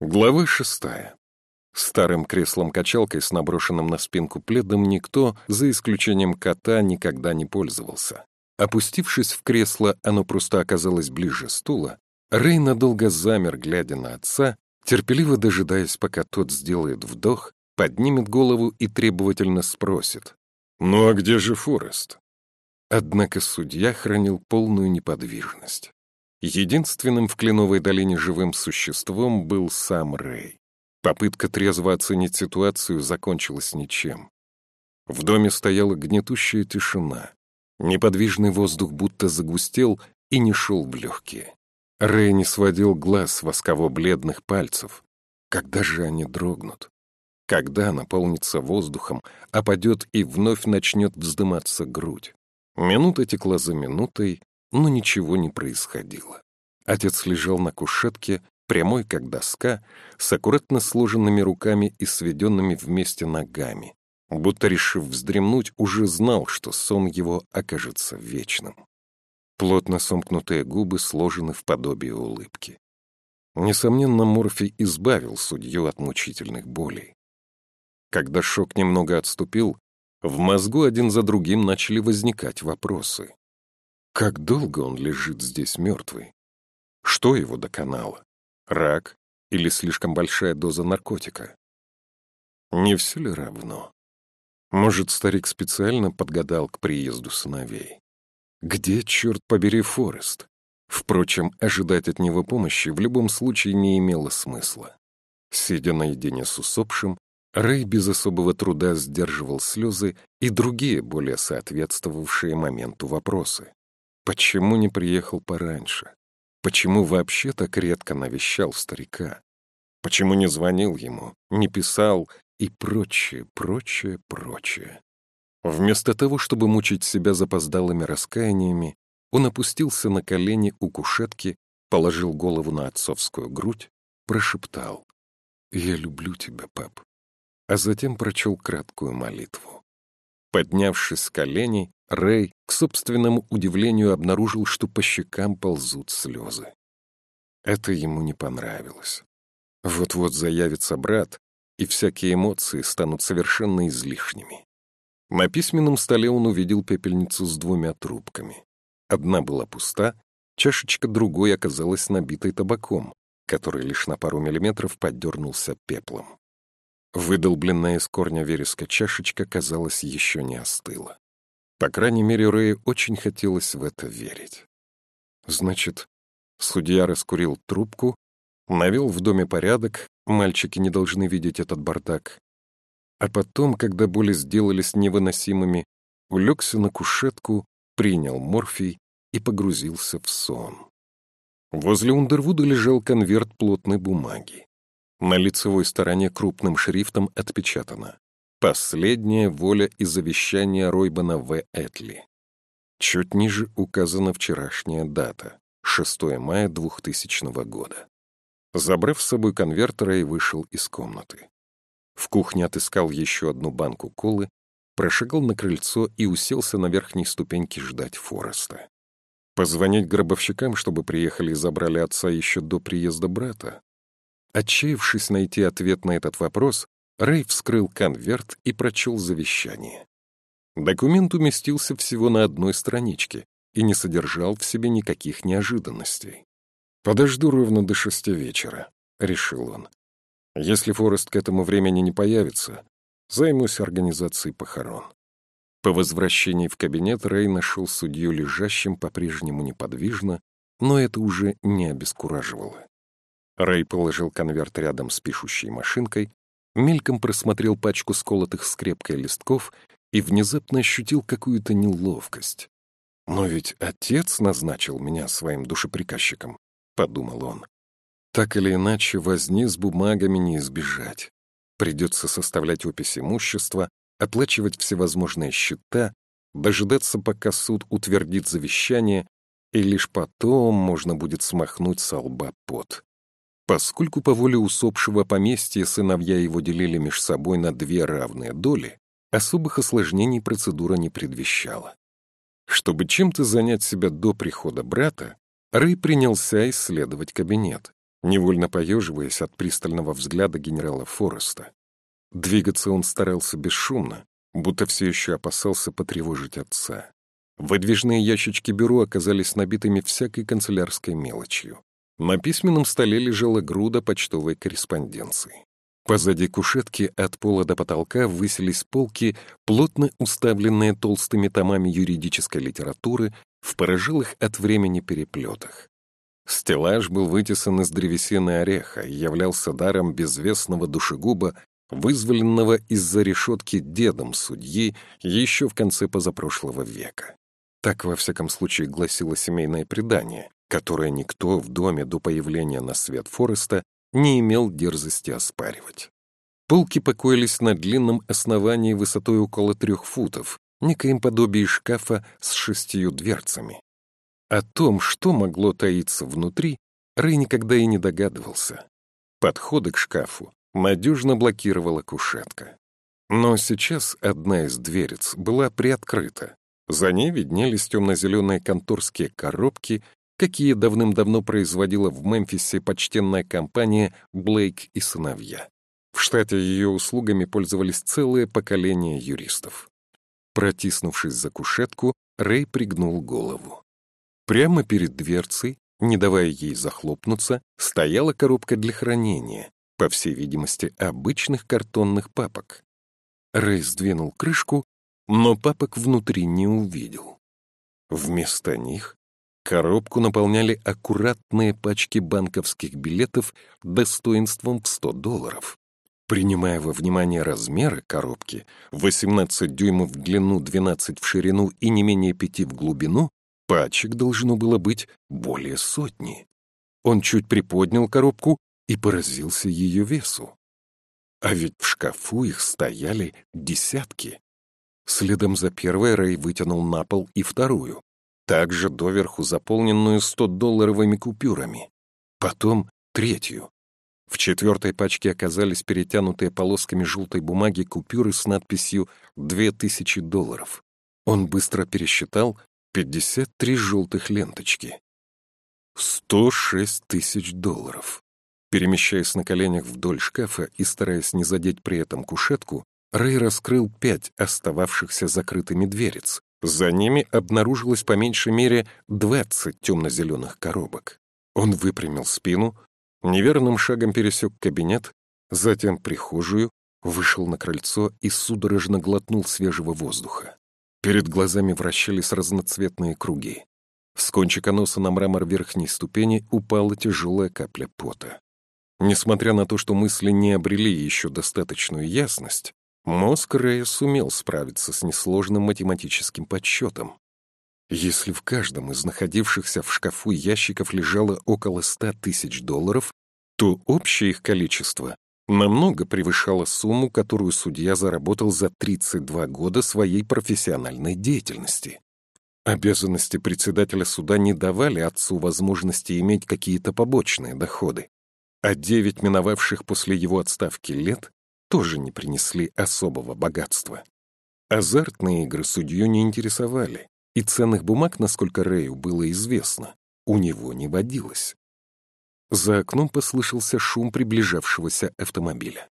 Глава шестая. Старым креслом-качалкой с наброшенным на спинку пледом никто, за исключением кота, никогда не пользовался. Опустившись в кресло, оно просто оказалось ближе стула, Рэй надолго замер, глядя на отца, терпеливо дожидаясь, пока тот сделает вдох, поднимет голову и требовательно спросит. «Ну а где же Форест?» Однако судья хранил полную неподвижность. Единственным в Кленовой долине живым существом был сам Рэй. Попытка трезво оценить ситуацию закончилась ничем. В доме стояла гнетущая тишина. Неподвижный воздух будто загустел и не шел в легкие. Рэй не сводил глаз с восково-бледных пальцев. Когда же они дрогнут? Когда наполнится воздухом, опадет и вновь начнет вздыматься грудь? Минута текла за минутой, но ничего не происходило. Отец лежал на кушетке, прямой как доска, с аккуратно сложенными руками и сведенными вместе ногами, будто, решив вздремнуть, уже знал, что сон его окажется вечным. Плотно сомкнутые губы сложены в подобие улыбки. Несомненно, Морфий избавил судью от мучительных болей. Когда шок немного отступил, в мозгу один за другим начали возникать вопросы. Как долго он лежит здесь мертвый? Что его доконало? Рак или слишком большая доза наркотика? Не все ли равно? Может, старик специально подгадал к приезду сыновей? Где, черт побери, Форест? Впрочем, ожидать от него помощи в любом случае не имело смысла. Сидя наедине с усопшим, Рэй без особого труда сдерживал слезы и другие, более соответствовавшие моменту вопросы. Почему не приехал пораньше? Почему вообще так редко навещал старика? Почему не звонил ему, не писал и прочее, прочее, прочее? Вместо того, чтобы мучить себя запоздалыми раскаяниями, он опустился на колени у кушетки, положил голову на отцовскую грудь, прошептал «Я люблю тебя, пап», а затем прочел краткую молитву. Поднявшись с коленей, Рэй, к собственному удивлению, обнаружил, что по щекам ползут слезы. Это ему не понравилось. Вот-вот заявится брат, и всякие эмоции станут совершенно излишними. На письменном столе он увидел пепельницу с двумя трубками. Одна была пуста, чашечка другой оказалась набитой табаком, который лишь на пару миллиметров поддернулся пеплом. Выдолбленная из корня вереска чашечка, казалось, еще не остыла. По крайней мере, Рэю очень хотелось в это верить. Значит, судья раскурил трубку, навел в доме порядок, мальчики не должны видеть этот бардак. А потом, когда боли сделались невыносимыми, улегся на кушетку, принял морфий и погрузился в сон. Возле Ундервуда лежал конверт плотной бумаги. На лицевой стороне крупным шрифтом отпечатано Последняя воля и завещание Ройбана В. Этли. Чуть ниже указана вчерашняя дата — 6 мая 2000 года. Забрав с собой конвертера и вышел из комнаты. В кухне отыскал еще одну банку колы, прошагал на крыльцо и уселся на верхней ступеньке ждать Фореста. Позвонить гробовщикам, чтобы приехали и забрали отца еще до приезда брата? Отчаявшись найти ответ на этот вопрос, Рэй вскрыл конверт и прочел завещание. Документ уместился всего на одной страничке и не содержал в себе никаких неожиданностей. «Подожду ровно до шести вечера», — решил он. «Если Форест к этому времени не появится, займусь организацией похорон». По возвращении в кабинет Рэй нашел судью лежащим по-прежнему неподвижно, но это уже не обескураживало. Рэй положил конверт рядом с пишущей машинкой, мельком просмотрел пачку сколотых скрепкой листков и внезапно ощутил какую-то неловкость. «Но ведь отец назначил меня своим душеприказчиком», — подумал он. «Так или иначе, возни с бумагами не избежать. Придется составлять опись имущества, оплачивать всевозможные счета, дожидаться, пока суд утвердит завещание, и лишь потом можно будет смахнуть со лба пот. Поскольку по воле усопшего поместья сыновья его делили между собой на две равные доли, особых осложнений процедура не предвещала. Чтобы чем-то занять себя до прихода брата, Рэй принялся исследовать кабинет, невольно поеживаясь от пристального взгляда генерала Фореста. Двигаться он старался бесшумно, будто все еще опасался потревожить отца. Выдвижные ящички бюро оказались набитыми всякой канцелярской мелочью. На письменном столе лежала груда почтовой корреспонденции. Позади кушетки от пола до потолка высились полки, плотно уставленные толстыми томами юридической литературы в порожилых от времени переплетах. Стеллаж был вытесан из древесины ореха и являлся даром безвестного душегуба, вызволенного из-за решетки дедом судьи еще в конце позапрошлого века. Так, во всяком случае, гласило семейное предание, которое никто в доме до появления на свет Фореста не имел дерзости оспаривать. Полки покоились на длинном основании высотой около трех футов, некоем подобии шкафа с шестью дверцами. О том, что могло таиться внутри, Рэй никогда и не догадывался. Подходы к шкафу надежно блокировала кушетка. Но сейчас одна из дверец была приоткрыта. За ней виднелись темно-зеленые конторские коробки, какие давным-давно производила в Мемфисе почтенная компания «Блейк и сыновья». В штате ее услугами пользовались целые поколения юристов. Протиснувшись за кушетку, Рэй пригнул голову. Прямо перед дверцей, не давая ей захлопнуться, стояла коробка для хранения, по всей видимости, обычных картонных папок. Рэй сдвинул крышку, но папок внутри не увидел. Вместо них коробку наполняли аккуратные пачки банковских билетов достоинством в 100 долларов. Принимая во внимание размеры коробки, 18 дюймов в длину, 12 в ширину и не менее 5 в глубину, пачек должно было быть более сотни. Он чуть приподнял коробку и поразился ее весу. А ведь в шкафу их стояли десятки. Следом за первой Рэй вытянул на пол и вторую, также доверху заполненную 100-долларовыми купюрами. Потом третью. В четвертой пачке оказались перетянутые полосками желтой бумаги купюры с надписью «2000 долларов». Он быстро пересчитал 53 желтых ленточки. 106 тысяч долларов. Перемещаясь на коленях вдоль шкафа и стараясь не задеть при этом кушетку, Рэй раскрыл пять остававшихся закрытыми дверец. За ними обнаружилось по меньшей мере двадцать темно-зеленых коробок. Он выпрямил спину, неверным шагом пересек кабинет, затем прихожую, вышел на крыльцо и судорожно глотнул свежего воздуха. Перед глазами вращались разноцветные круги. С кончика носа на мрамор верхней ступени упала тяжелая капля пота. Несмотря на то, что мысли не обрели еще достаточную ясность, мозг Рэя сумел справиться с несложным математическим подсчетом. Если в каждом из находившихся в шкафу ящиков лежало около ста тысяч долларов, то общее их количество намного превышало сумму, которую судья заработал за 32 года своей профессиональной деятельности. Обязанности председателя суда не давали отцу возможности иметь какие-то побочные доходы а девять миновавших после его отставки лет тоже не принесли особого богатства. Азартные игры судью не интересовали, и ценных бумаг, насколько Рэю было известно, у него не водилось. За окном послышался шум приближавшегося автомобиля.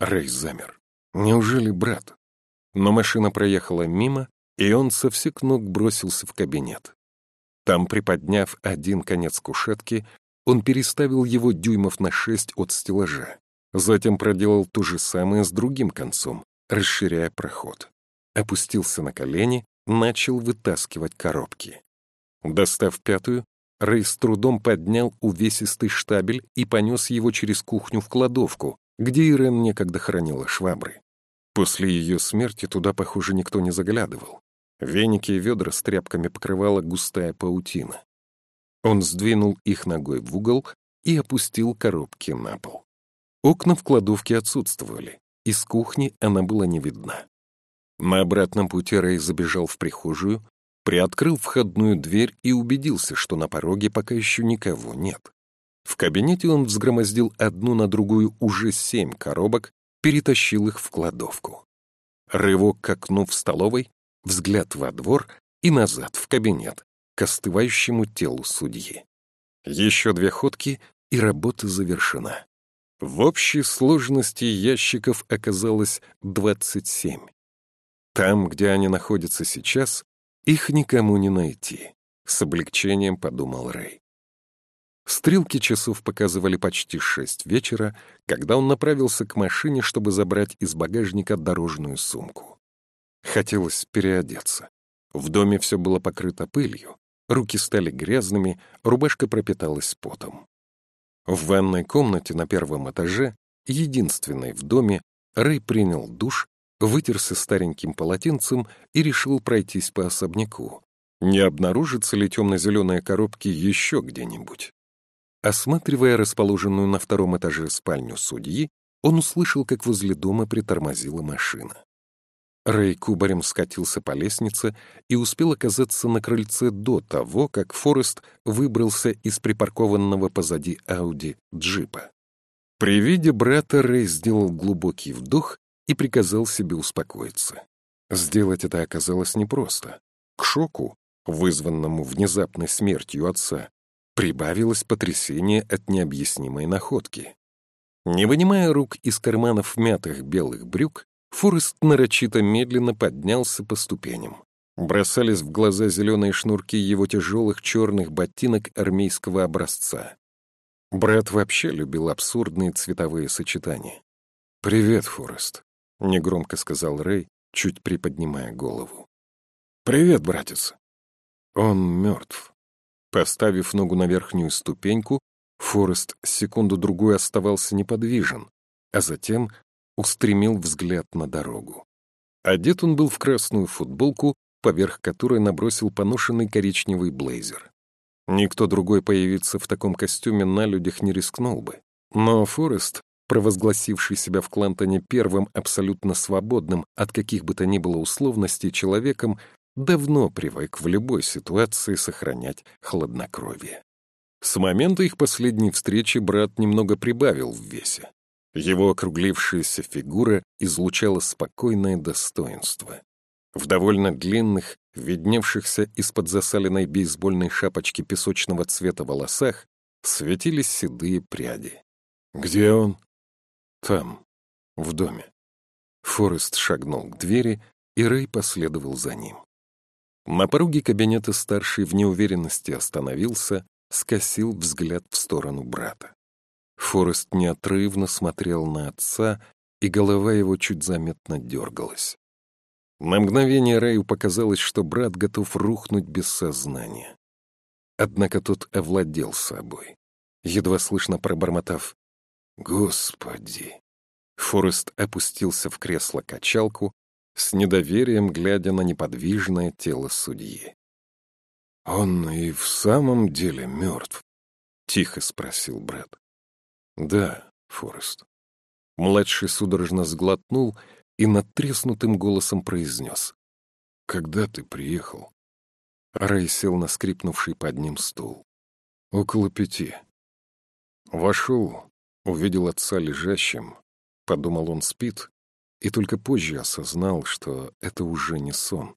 Рэй замер. Неужели брат? Но машина проехала мимо, и он со всех ног бросился в кабинет. Там, приподняв один конец кушетки, он переставил его дюймов на шесть от стеллажа. Затем проделал то же самое с другим концом, расширяя проход. Опустился на колени, начал вытаскивать коробки. Достав пятую, Рэй с трудом поднял увесистый штабель и понес его через кухню в кладовку, где Ирен некогда хранила швабры. После ее смерти туда, похоже, никто не заглядывал. Веники и ведра с тряпками покрывала густая паутина. Он сдвинул их ногой в угол и опустил коробки на пол. Окна в кладовке отсутствовали, из кухни она была не видна. На обратном пути Рэй забежал в прихожую, приоткрыл входную дверь и убедился, что на пороге пока еще никого нет. В кабинете он взгромоздил одну на другую уже семь коробок, перетащил их в кладовку. Рывок к окну в столовой, взгляд во двор и назад в кабинет к остывающему телу судьи. Еще две ходки, и работа завершена. В общей сложности ящиков оказалось 27. Там, где они находятся сейчас, их никому не найти, с облегчением подумал Рэй. Стрелки часов показывали почти шесть вечера, когда он направился к машине, чтобы забрать из багажника дорожную сумку. Хотелось переодеться. В доме все было покрыто пылью, руки стали грязными, рубашка пропиталась потом. В ванной комнате на первом этаже, единственной в доме, Рэй принял душ, вытерся стареньким полотенцем и решил пройтись по особняку. Не обнаружатся ли темно-зеленые коробки еще где-нибудь? Осматривая расположенную на втором этаже спальню судьи, он услышал, как возле дома притормозила машина. Рэй кубарем скатился по лестнице и успел оказаться на крыльце до того, как Форест выбрался из припаркованного позади Ауди джипа. При виде брата Рэй сделал глубокий вдох и приказал себе успокоиться. Сделать это оказалось непросто. К шоку, вызванному внезапной смертью отца, прибавилось потрясение от необъяснимой находки. Не вынимая рук из карманов мятых белых брюк, Форест нарочито медленно поднялся по ступеням. Бросались в глаза зеленые шнурки его тяжелых черных ботинок армейского образца. Брат вообще любил абсурдные цветовые сочетания. «Привет, Форест», — негромко сказал Рэй, чуть приподнимая голову. «Привет, братец». Он мертв. Поставив ногу на верхнюю ступеньку, Форест секунду-другую оставался неподвижен, а затем устремил взгляд на дорогу. Одет он был в красную футболку, поверх которой набросил поношенный коричневый блейзер. Никто другой появиться в таком костюме на людях не рискнул бы. Но Форест, провозгласивший себя в Клантоне первым абсолютно свободным от каких бы то ни было условностей человеком, давно привык в любой ситуации сохранять хладнокровие. С момента их последней встречи брат немного прибавил в весе. Его округлившаяся фигура излучала спокойное достоинство. В довольно длинных, видневшихся из-под засаленной бейсбольной шапочки песочного цвета волосах, светились седые пряди. «Где он?» «Там, в доме». Форест шагнул к двери, и Рэй последовал за ним. На пороге кабинета старший в неуверенности остановился, скосил взгляд в сторону брата. Форест неотрывно смотрел на отца, и голова его чуть заметно дергалась. На мгновение Раю показалось, что брат готов рухнуть без сознания. Однако тот овладел собой, едва слышно пробормотав «Господи!». Форест опустился в кресло-качалку, с недоверием глядя на неподвижное тело судьи. «Он и в самом деле мертв?» — тихо спросил брат. «Да, Форест». Младший судорожно сглотнул и надтреснутым голосом произнес. «Когда ты приехал?» Рэй сел на скрипнувший под ним стул. «Около пяти». Вошел, увидел отца лежащим, подумал, он спит, и только позже осознал, что это уже не сон.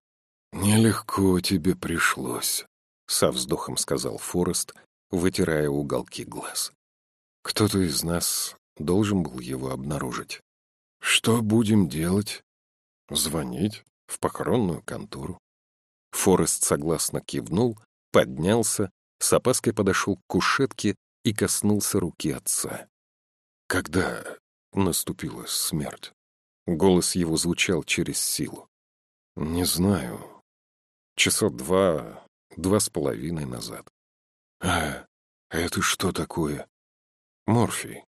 «Нелегко тебе пришлось», — со вздохом сказал Форест, вытирая уголки глаз. Кто-то из нас должен был его обнаружить. Что будем делать? Звонить в похоронную контору. Форест согласно кивнул, поднялся, с опаской подошел к кушетке и коснулся руки отца. Когда наступила смерть? Голос его звучал через силу. Не знаю. Часа два, два с половиной назад. А, это что такое? Морфий.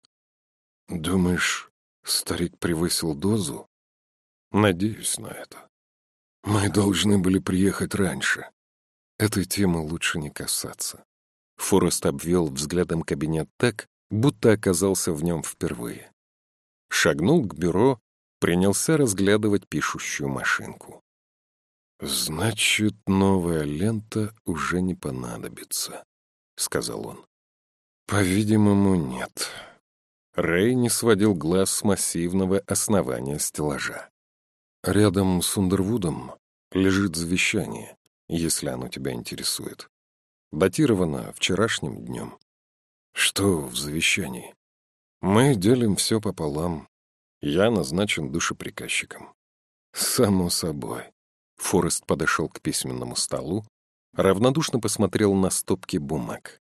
Думаешь, старик превысил дозу? Надеюсь на это. Мы должны были приехать раньше. Этой темы лучше не касаться. Форест обвел взглядом кабинет так, будто оказался в нем впервые. Шагнул к бюро, принялся разглядывать пишущую машинку. «Значит, новая лента уже не понадобится», — сказал он. По-видимому, нет. Рэй не сводил глаз с массивного основания стеллажа. Рядом с Ундервудом лежит завещание, если оно тебя интересует. Датировано вчерашним днем. Что в завещании? Мы делим все пополам. Я назначен душеприказчиком. Само собой. Форест подошел к письменному столу, равнодушно посмотрел на стопки бумаг.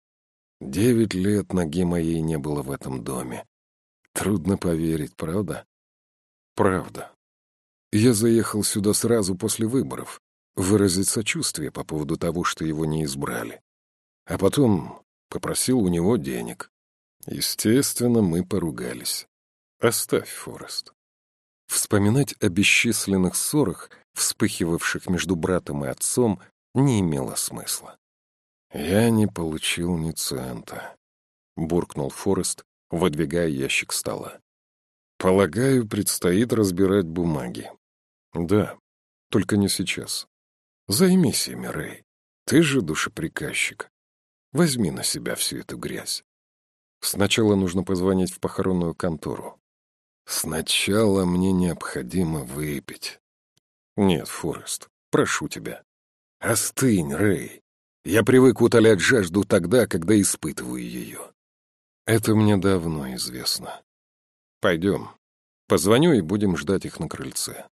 Девять лет ноги моей не было в этом доме. Трудно поверить, правда? Правда. Я заехал сюда сразу после выборов, выразить сочувствие по поводу того, что его не избрали. А потом попросил у него денег. Естественно, мы поругались. Оставь, Форест. Вспоминать о бесчисленных ссорах, вспыхивавших между братом и отцом, не имело смысла. «Я не получил ни цента», — буркнул Форест, выдвигая ящик стола. «Полагаю, предстоит разбирать бумаги». «Да, только не сейчас. Займись ими, Рэй. Ты же душеприказчик. Возьми на себя всю эту грязь. Сначала нужно позвонить в похоронную контору. Сначала мне необходимо выпить. Нет, Форест, прошу тебя. Остынь, Рэй. Я привык утолять жажду тогда, когда испытываю ее. Это мне давно известно. Пойдем. Позвоню и будем ждать их на крыльце.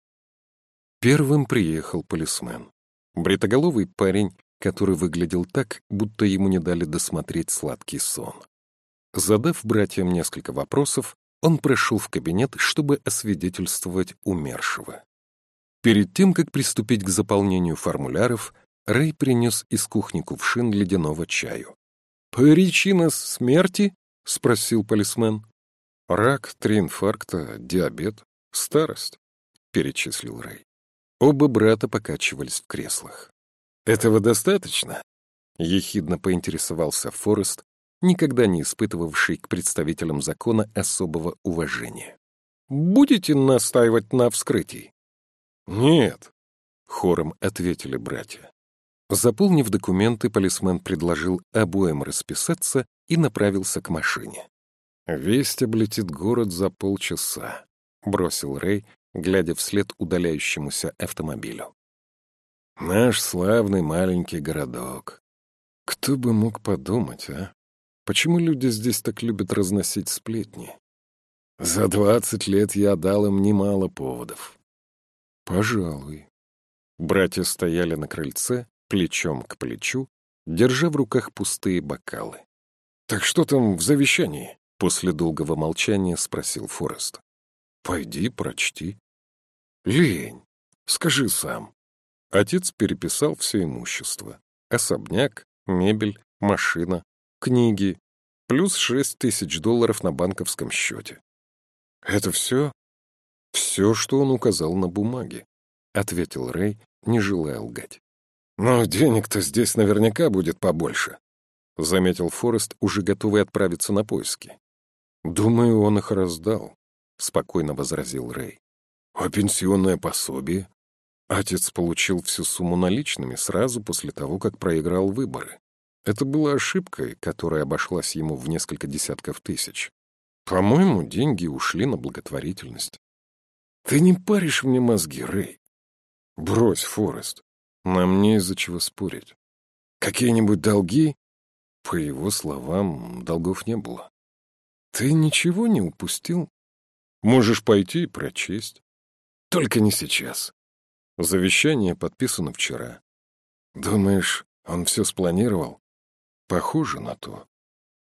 Первым приехал полисмен. Бритоголовый парень, который выглядел так, будто ему не дали досмотреть сладкий сон. Задав братьям несколько вопросов, он прошел в кабинет, чтобы освидетельствовать умершего. Перед тем, как приступить к заполнению формуляров, Рэй принес из кухни кувшин ледяного чаю. «Причина смерти?» — спросил полисмен. «Рак, три инфаркта, диабет, старость», — перечислил Рэй. Оба брата покачивались в креслах. «Этого достаточно?» — ехидно поинтересовался Форест, никогда не испытывавший к представителям закона особого уважения. «Будете настаивать на вскрытии?» «Нет», — хором ответили братья. Заполнив документы, полисмен предложил обоим расписаться и направился к машине. «Весть облетит город за полчаса», — бросил Рэй, глядя вслед удаляющемуся автомобилю. «Наш славный маленький городок. Кто бы мог подумать, а?» Почему люди здесь так любят разносить сплетни? За двадцать лет я дал им немало поводов. Пожалуй. Братья стояли на крыльце, плечом к плечу, держа в руках пустые бокалы. «Так что там в завещании?» — после долгого молчания спросил Форест. «Пойди, прочти». «Лень, скажи сам». Отец переписал все имущество. Особняк, мебель, машина, книги, плюс шесть тысяч долларов на банковском счете. Это все? Все, что он указал на бумаге, — ответил Рэй, не желая лгать. Но денег-то здесь наверняка будет побольше, — заметил Форест, уже готовый отправиться на поиски. Думаю, он их раздал, — спокойно возразил Рэй. А пенсионное пособие? Отец получил всю сумму наличными сразу после того, как проиграл выборы. Это была ошибкой, которая обошлась ему в несколько десятков тысяч. По-моему, деньги ушли на благотворительность. Ты не паришь мне мозги, Рэй. Брось, Форест. Нам не из-за чего спорить. Какие-нибудь долги? По его словам, долгов не было. Ты ничего не упустил? Можешь пойти и прочесть. Только не сейчас. Завещание подписано вчера. Думаешь, он все спланировал? Похоже на то.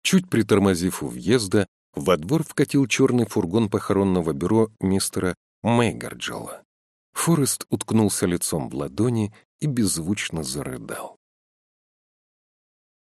Чуть притормозив у въезда, во двор вкатил черный фургон похоронного бюро мистера Мейгарджела. Форест уткнулся лицом в ладони и беззвучно зарыдал.